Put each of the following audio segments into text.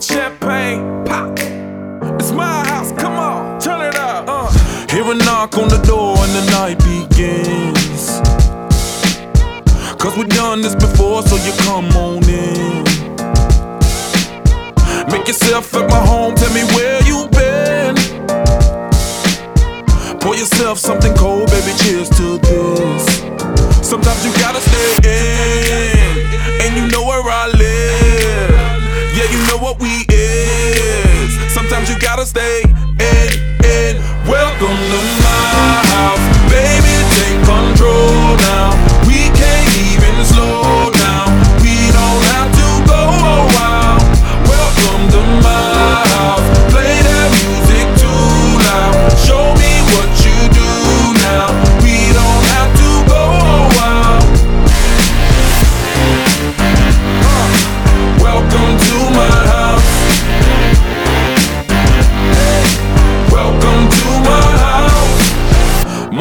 with champagne. Pop. It's my house, come on, turn it up. Uh. Hear a knock on the door and the night begins. Cause we done this before, so you come on in. Make yourself at my home, tell me where you been. Pour yourself something cold, baby, cheers to this. Sometimes you gotta stay in, gotta stay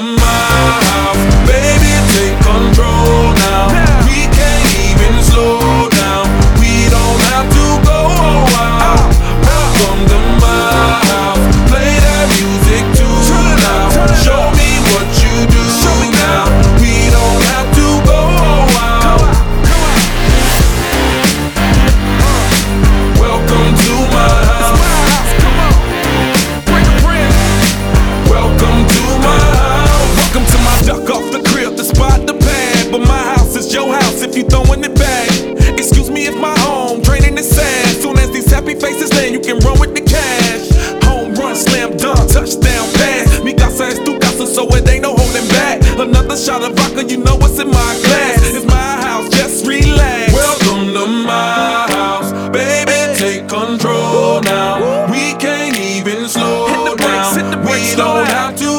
To you throwing it back. Excuse me if my home draining the sand. Soon as these happy faces land, you can run with the cash. Home run, slam dunk, touchdown pass. Mi casa es tu casa, so it ain't no holding back. Another shot of vodka, you know what's in my glass. It's my house, just relax. Welcome to my house, baby. Take control now. We can't even slow down. we don't have to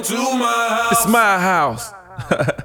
Welcome to my house. It's my house.